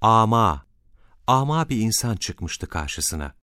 ama, ama bir insan çıkmıştı karşısına.